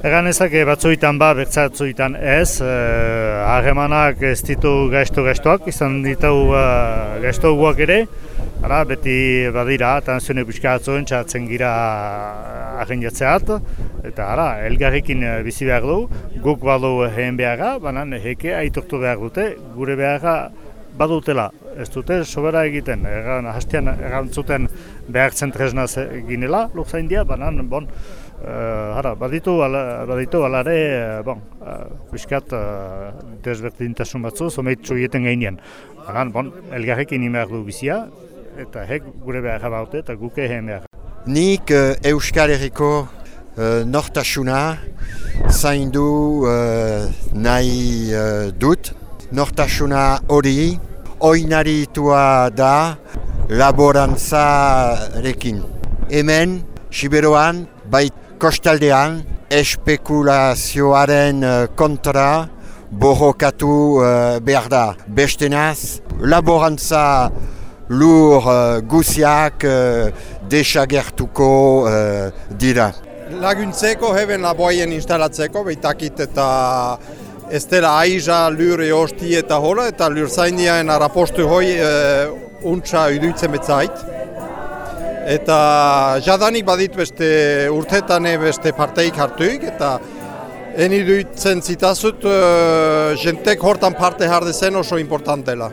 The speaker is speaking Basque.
Egan ezake batzuetan ba, bertzatzuetan ez, eh, harremanak ez ditu gaizto-gaiztoak, izan ditu uh, gaizto-guak ere, Ara, beti badira, tanzionek pixka atzuen txatzen gira agendjatzeat, eta ara, elgarrekin bizi behar du, guk badu heen beharra, banan heke aitortu behar dute, gure beharra badutela, ez dute sobera egiten, egan, hastian egantzuten behartzen tresnaz ginela, lukzain dia, banan, bon, Uh, hara, baditu, ala, baditu alare, uh, bon, uh, biskat uh, desberdintasun batzu, zomeitzu egiten gainean. Hagan, bon, elgarrekin imeak du bizia, eta hek gure behar baute eta guke heen behar. Nik uh, Euskal Herriko uh, nortasuna zaindu uh, nahi uh, dut. Nortasuna hori oinaritua da laborantzarekin. Hemen, Siberoan, bait kostaldean espekulazioaren uh, kontra borrokatu uh, behar da. Bestenaz, laborantza lur uh, guziak desagertuko dira. Laguntzeko heben laboien instalatzeko, behitakit eta ez dela aiza lur eosti eta hola, eta lur zainiaen arapostu hoi uh, untsa iduitzen betzait. Eta jadanik badit beste urtetan beste parteik hartuik eta eni duitzen zitazut uh, jentek hortan parte jardezen oso importantela.